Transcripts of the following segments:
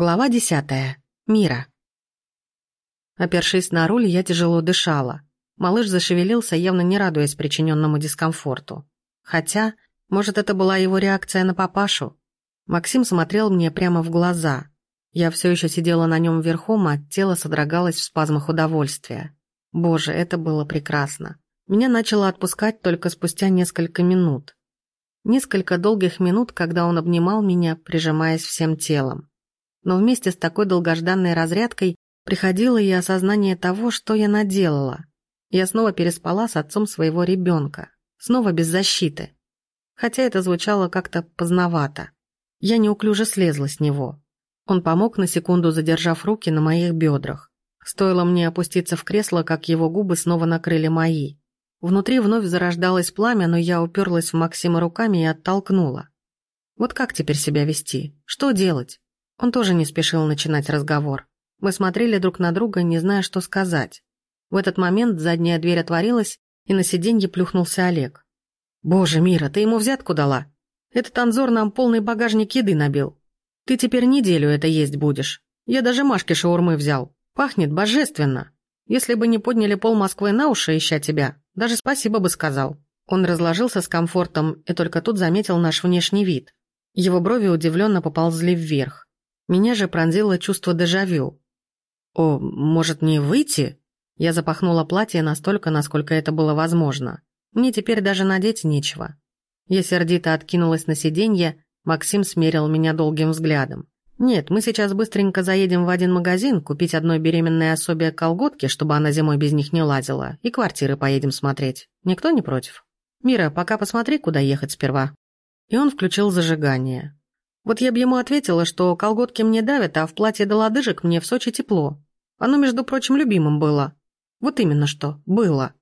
Глава десятая. Мира. Опершись на руль, я тяжело дышала. Малыш зашевелился, явно не радуясь причиненному дискомфорту. Хотя, может, это была его реакция на папашу? Максим смотрел мне прямо в глаза. Я все еще сидела на нем верхом, а тело содрогалось в спазмах удовольствия. Боже, это было прекрасно. Меня начало отпускать только спустя несколько минут. Несколько долгих минут, когда он обнимал меня, прижимаясь всем телом. Но вместе с такой долгожданной разрядкой приходило и осознание того, что я наделала. Я снова переспала с отцом своего ребенка. Снова без защиты. Хотя это звучало как-то поздновато. Я неуклюже слезла с него. Он помог на секунду, задержав руки на моих бедрах. Стоило мне опуститься в кресло, как его губы снова накрыли мои. Внутри вновь зарождалось пламя, но я уперлась в Максима руками и оттолкнула. Вот как теперь себя вести? Что делать? Он тоже не спешил начинать разговор. Мы смотрели друг на друга, не зная, что сказать. В этот момент задняя дверь отворилась, и на сиденье плюхнулся Олег. «Боже, Мира, ты ему взятку дала? Этот Анзор нам полный багажник еды набил. Ты теперь неделю это есть будешь. Я даже Машке шаурмы взял. Пахнет божественно. Если бы не подняли пол Москвы на уши, ища тебя, даже спасибо бы сказал». Он разложился с комфортом и только тут заметил наш внешний вид. Его брови удивленно поползли вверх. Меня же пронзило чувство дежавю. «О, может, не выйти?» Я запахнула платье настолько, насколько это было возможно. Мне теперь даже надеть нечего. Я сердито откинулась на сиденье, Максим смерил меня долгим взглядом. «Нет, мы сейчас быстренько заедем в один магазин, купить одной беременной особе колготки, чтобы она зимой без них не лазила, и квартиры поедем смотреть. Никто не против? Мира, пока посмотри, куда ехать сперва». И он включил зажигание. Вот я бы ему ответила, что колготки мне давят, а в платье до лодыжек мне в Сочи тепло. Оно, между прочим, любимым было. Вот именно что, было.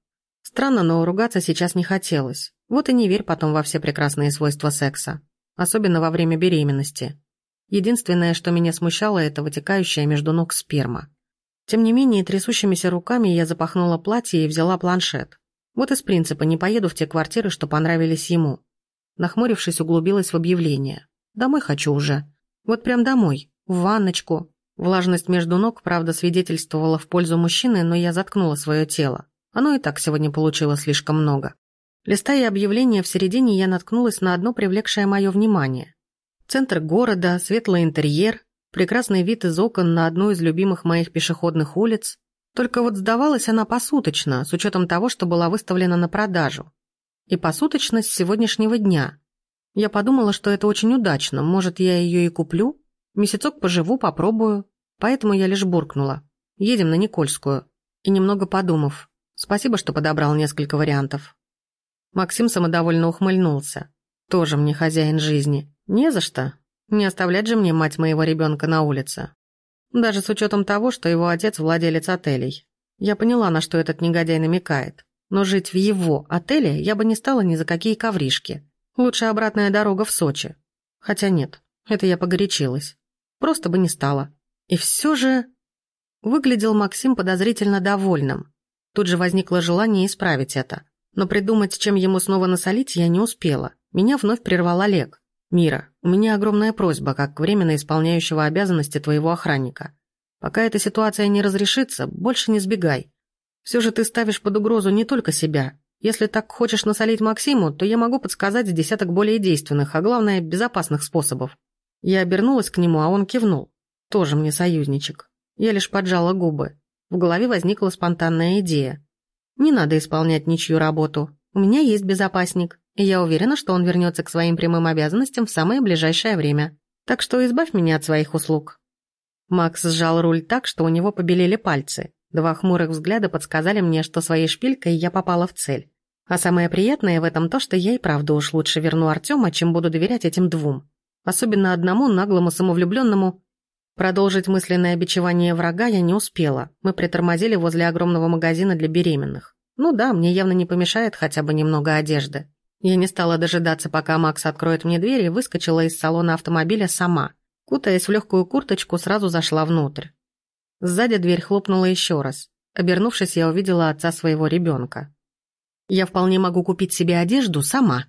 Странно, но ругаться сейчас не хотелось. Вот и не верь потом во все прекрасные свойства секса. Особенно во время беременности. Единственное, что меня смущало, это вытекающая между ног сперма. Тем не менее, трясущимися руками я запахнула платье и взяла планшет. Вот из принципа не поеду в те квартиры, что понравились ему. Нахмурившись, углубилась в объявление. Домой хочу уже. Вот прям домой. В ванночку. Влажность между ног, правда, свидетельствовала в пользу мужчины, но я заткнула свое тело. Оно и так сегодня получило слишком много. Листая объявление, в середине я наткнулась на одно привлекшее мое внимание. Центр города, светлый интерьер, прекрасный вид из окон на одну из любимых моих пешеходных улиц. Только вот сдавалась она посуточно, с учетом того, что была выставлена на продажу. И посуточность сегодняшнего дня. Я подумала, что это очень удачно, может, я ее и куплю? Месяцок поживу, попробую. Поэтому я лишь буркнула. Едем на Никольскую. И немного подумав, спасибо, что подобрал несколько вариантов. Максим самодовольно ухмыльнулся. Тоже мне хозяин жизни. Не за что. Не оставлять же мне мать моего ребенка на улице. Даже с учетом того, что его отец владелец отелей. Я поняла, на что этот негодяй намекает. Но жить в его отеле я бы не стала ни за какие ковришки. Лучше обратная дорога в Сочи. Хотя нет, это я погорячилась. Просто бы не стала. И все же... Выглядел Максим подозрительно довольным. Тут же возникло желание исправить это. Но придумать, чем ему снова насолить, я не успела. Меня вновь прервал Олег. «Мира, у меня огромная просьба, как временно исполняющего обязанности твоего охранника. Пока эта ситуация не разрешится, больше не сбегай. Все же ты ставишь под угрозу не только себя, если так хочешь насолить Максиму, то я могу подсказать десяток более действенных, а главное, безопасных способов. Я обернулась к нему, а он кивнул. Тоже мне союзничек. Я лишь поджала губы. В голове возникла спонтанная идея. Не надо исполнять ничью работу. У меня есть безопасник, и я уверена, что он вернется к своим прямым обязанностям в самое ближайшее время. Так что избавь меня от своих услуг. Макс сжал руль так, что у него побелели пальцы. Два хмурых взгляда подсказали мне, что своей шпилькой я попала в цель. А самое приятное в этом то, что я и правда уж лучше верну Артема, чем буду доверять этим двум. Особенно одному наглому самовлюбленному. Продолжить мысленное бичевание врага я не успела. Мы притормозили возле огромного магазина для беременных. Ну да, мне явно не помешает хотя бы немного одежды. Я не стала дожидаться, пока Макс откроет мне дверь и выскочила из салона автомобиля сама. Кутаясь в легкую курточку, сразу зашла внутрь. Сзади дверь хлопнула еще раз. Обернувшись, я увидела отца своего ребенка. Я вполне могу купить себе одежду сама.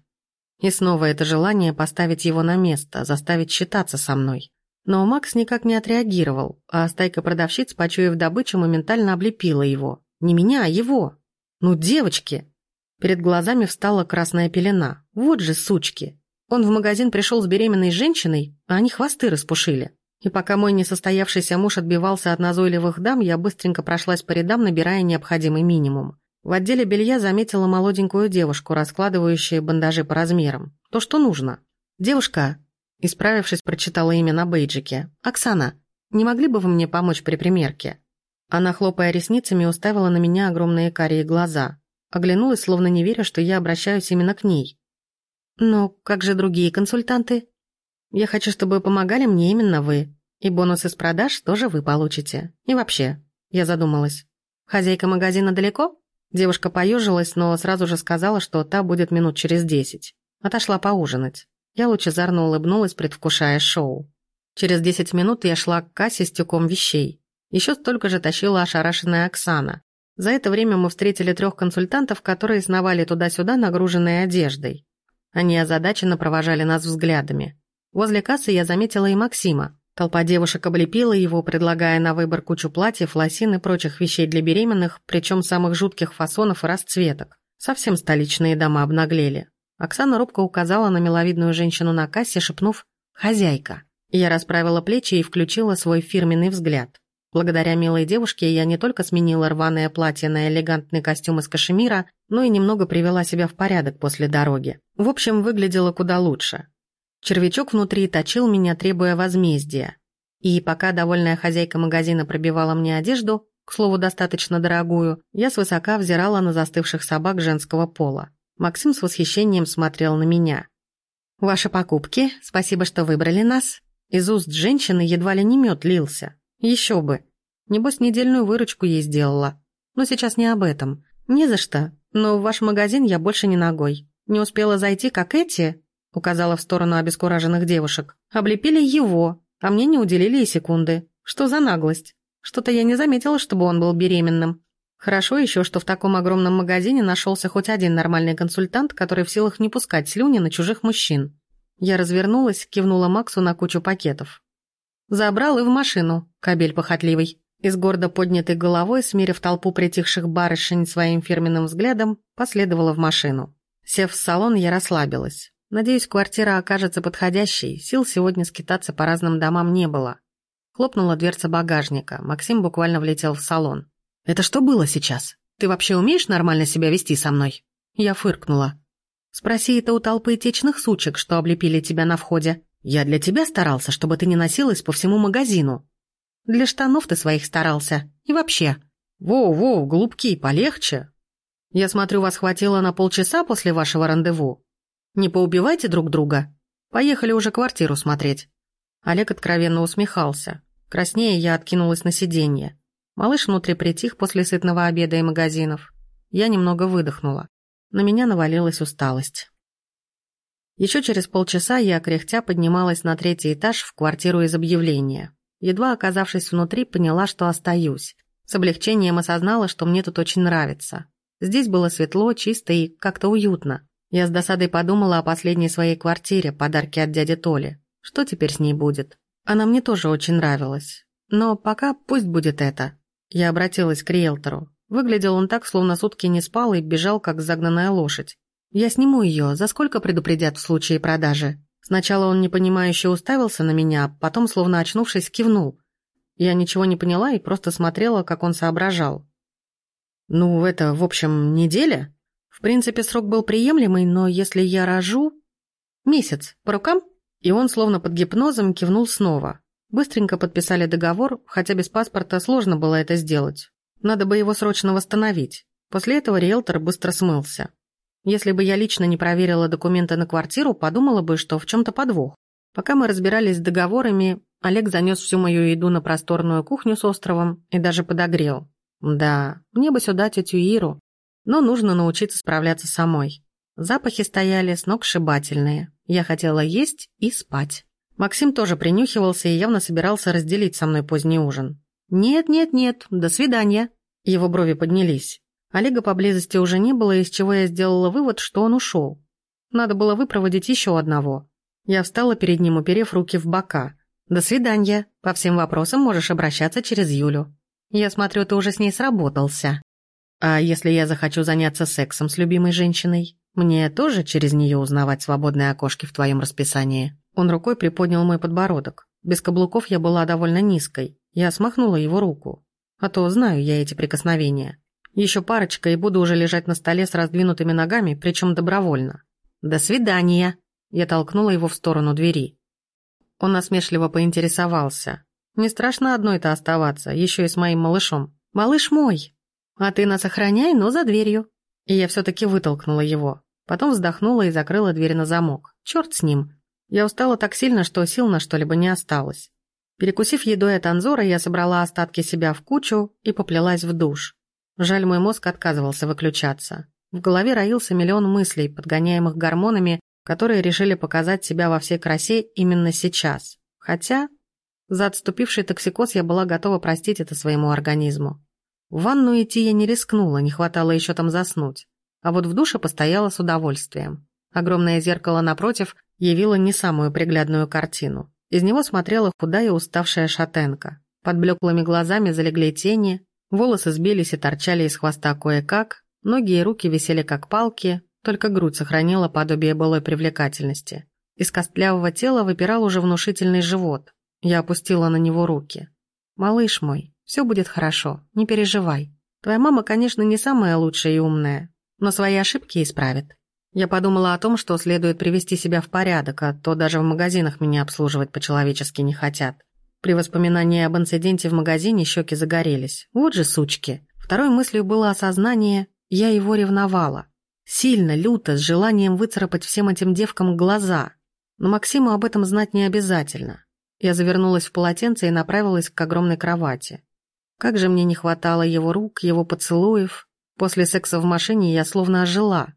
И снова это желание поставить его на место, заставить считаться со мной. Но Макс никак не отреагировал, а стайка продавщиц, почуяв добычу, моментально облепила его. Не меня, а его. Ну, девочки! Перед глазами встала красная пелена. Вот же сучки! Он в магазин пришел с беременной женщиной, а они хвосты распушили. И пока мой несостоявшийся муж отбивался от назойливых дам, я быстренько прошлась по рядам, набирая необходимый минимум. В отделе белья заметила молоденькую девушку, раскладывающую бандажи по размерам. То, что нужно. «Девушка», исправившись, прочитала имя на бейджике. «Оксана, не могли бы вы мне помочь при примерке?» Она, хлопая ресницами, уставила на меня огромные карие глаза. Оглянулась, словно не веря, что я обращаюсь именно к ней. «Но как же другие консультанты?» «Я хочу, чтобы помогали мне именно вы. И бонусы с продаж тоже вы получите. И вообще...» Я задумалась. «Хозяйка магазина далеко?» Девушка поежилась, но сразу же сказала, что та будет минут через десять. Отошла поужинать. Я лучезарно улыбнулась, предвкушая шоу. Через десять минут я шла к кассе с тюком вещей. Еще столько же тащила ошарашенная Оксана. За это время мы встретили трех консультантов, которые сновали туда-сюда, нагруженные одеждой. Они озадаченно провожали нас взглядами. Возле кассы я заметила и Максима. Толпа девушек облепила его, предлагая на выбор кучу платьев, лосин и прочих вещей для беременных, причем самых жутких фасонов и расцветок. Совсем столичные дома обнаглели. Оксана робко указала на миловидную женщину на кассе, шепнув «Хозяйка». Я расправила плечи и включила свой фирменный взгляд. Благодаря милой девушке я не только сменила рваное платье на элегантный костюм из кашемира, но и немного привела себя в порядок после дороги. В общем, выглядела куда лучше. Червячок внутри точил меня, требуя возмездия. И пока довольная хозяйка магазина пробивала мне одежду, к слову, достаточно дорогую, я свысока взирала на застывших собак женского пола. Максим с восхищением смотрел на меня. «Ваши покупки, спасибо, что выбрали нас». Из уст женщины едва ли не мед лился. Еще бы. Небось, недельную выручку ей сделала. Но сейчас не об этом. Не за что. Но в ваш магазин я больше не ногой. Не успела зайти, как эти, указала в сторону обескураженных девушек, облепили его, а мне не уделили и секунды. Что за наглость? Что-то я не заметила, чтобы он был беременным. Хорошо еще, что в таком огромном магазине нашелся хоть один нормальный консультант, который в силах не пускать слюни на чужих мужчин. Я развернулась, кивнула Максу на кучу пакетов. Забрал и в машину, кабель похотливый. И с гордо поднятой головой, смирив толпу притихших барышень своим фирменным взглядом, последовала в машину. Сев в салон, я расслабилась. Надеюсь, квартира окажется подходящей, сил сегодня скитаться по разным домам не было. Хлопнула дверца багажника, Максим буквально влетел в салон. «Это что было сейчас? Ты вообще умеешь нормально себя вести со мной?» Я фыркнула. «Спроси это у толпы течных сучек, что облепили тебя на входе. Я для тебя старался, чтобы ты не носилась по всему магазину. Для штанов ты своих старался. И вообще. Воу-воу, голубки, полегче. Я смотрю, вас хватило на полчаса после вашего рандеву. Не поубивайте друг друга. Поехали уже квартиру смотреть. Олег откровенно усмехался. Краснее я откинулась на сиденье. Малыш внутри притих после сытного обеда и магазинов. Я немного выдохнула. На меня навалилась усталость. Еще через полчаса я, кряхтя, поднималась на третий этаж в квартиру из объявления. Едва оказавшись внутри, поняла, что остаюсь. С облегчением осознала, что мне тут очень нравится. Здесь было светло, чисто и как-то уютно. Я с досадой подумала о последней своей квартире, подарке от дяди Толи. Что теперь с ней будет? Она мне тоже очень нравилась. Но пока пусть будет это. Я обратилась к риэлтору. Выглядел он так, словно сутки не спал и бежал, как загнанная лошадь. «Я сниму ее. За сколько предупредят в случае продажи?» Сначала он непонимающе уставился на меня, потом, словно очнувшись, кивнул. Я ничего не поняла и просто смотрела, как он соображал. «Ну, это, в общем, неделя?» В принципе, срок был приемлемый, но если я рожу... Месяц. По рукам? И он, словно под гипнозом, кивнул снова. Быстренько подписали договор, хотя без паспорта сложно было это сделать. Надо бы его срочно восстановить. После этого риэлтор быстро смылся. Если бы я лично не проверила документы на квартиру, подумала бы, что в чем-то подвох. Пока мы разбирались с договорами, Олег занес всю мою еду на просторную кухню с островом и даже подогрел. Да, мне бы сюда тетю Иру, но нужно научиться справляться самой. Запахи стояли сногсшибательные. Я хотела есть и спать. Максим тоже принюхивался и явно собирался разделить со мной поздний ужин. «Нет, нет, нет, до свидания». Его брови поднялись. Олега поблизости уже не было, из чего я сделала вывод, что он ушел. Надо было выпроводить еще одного. Я встала перед ним, уперев руки в бока. «До свидания. По всем вопросам можешь обращаться через Юлю. Я смотрю, ты уже с ней сработался. А если я захочу заняться сексом с любимой женщиной, мне тоже через нее узнавать свободные окошки в твоем расписании?» Он рукой приподнял мой подбородок. Без каблуков я была довольно низкой. Я смахнула его руку. А то знаю я эти прикосновения. Еще парочка, и буду уже лежать на столе с раздвинутыми ногами, причем добровольно. «До свидания!» Я толкнула его в сторону двери. Он насмешливо поинтересовался. «Не страшно одной-то оставаться, еще и с моим малышом. Малыш мой! А ты нас охраняй, но за дверью!» И я все-таки вытолкнула его. Потом вздохнула и закрыла дверь на замок. Черт с ним. Я устала так сильно, что сил на что-либо не осталось. Перекусив едой от Анзора, я собрала остатки себя в кучу и поплелась в душ. Жаль, мой мозг отказывался выключаться. В голове роился миллион мыслей, подгоняемых гормонами, которые решили показать себя во всей красе именно сейчас. Хотя за отступивший токсикоз я была готова простить это своему организму. В ванну идти я не рискнула, не хватало еще там заснуть. А вот в душе постояла с удовольствием. Огромное зеркало напротив явило не самую приглядную картину. Из него смотрела худая уставшая шатенка. Под блеклыми глазами залегли тени, волосы сбились и торчали из хвоста кое-как, ноги и руки висели как палки, только грудь сохранила подобие былой привлекательности. Из костлявого тела выпирал уже внушительный живот. Я опустила на него руки. «Малыш мой, все будет хорошо, не переживай. Твоя мама, конечно, не самая лучшая и умная, но свои ошибки исправит. Я подумала о том, что следует привести себя в порядок, а то даже в магазинах меня обслуживать по-человечески не хотят. При воспоминании об инциденте в магазине щеки загорелись. Вот же сучки. Второй мыслью было осознание «я его ревновала». Сильно, люто, с желанием выцарапать всем этим девкам глаза. Но Максиму об этом знать не обязательно. Я завернулась в полотенце и направилась к огромной кровати. Как же мне не хватало его рук, его поцелуев. После секса в машине я словно ожила.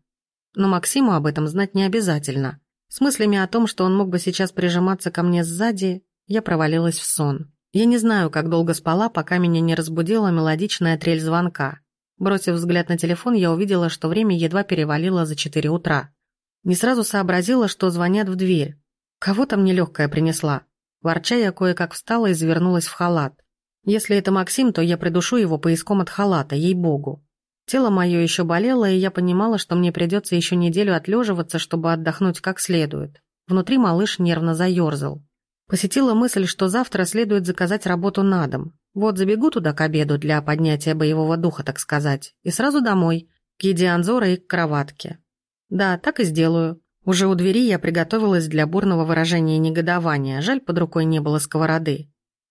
Но Максиму об этом знать не обязательно. С мыслями о том, что он мог бы сейчас прижиматься ко мне сзади, я провалилась в сон. Я не знаю, как долго спала, пока меня не разбудила мелодичная трель звонка. Бросив взгляд на телефон, я увидела, что время едва перевалило за четыре утра. Не сразу сообразила, что звонят в дверь. Кого там нелегкая принесла? Ворча я кое-как встала и завернулась в халат. Если это Максим, то я придушу его поиском от халата, ей-богу. Тело мое еще болело, и я понимала, что мне придется еще неделю отлеживаться, чтобы отдохнуть как следует. Внутри малыш нервно заерзал. Посетила мысль, что завтра следует заказать работу на дом. Вот забегу туда к обеду для поднятия боевого духа, так сказать, и сразу домой, к еде Анзора и к кроватке. Да, так и сделаю. Уже у двери я приготовилась для бурного выражения негодования, жаль, под рукой не было сковороды.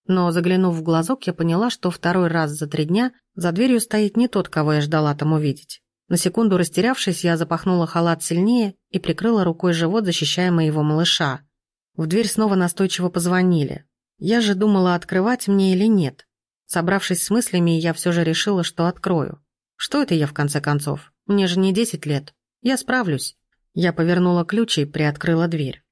Но, заглянув в глазок, я поняла, что второй раз за три дня за дверью стоит не тот, кого я ждала там увидеть. На секунду растерявшись, я запахнула халат сильнее и прикрыла рукой живот, защищая моего малыша. В дверь снова настойчиво позвонили. Я же думала, открывать мне или нет. Собравшись с мыслями, я все же решила, что открою. Что это я, в конце концов? Мне же не десять лет. Я справлюсь. Я повернула ключ и приоткрыла дверь.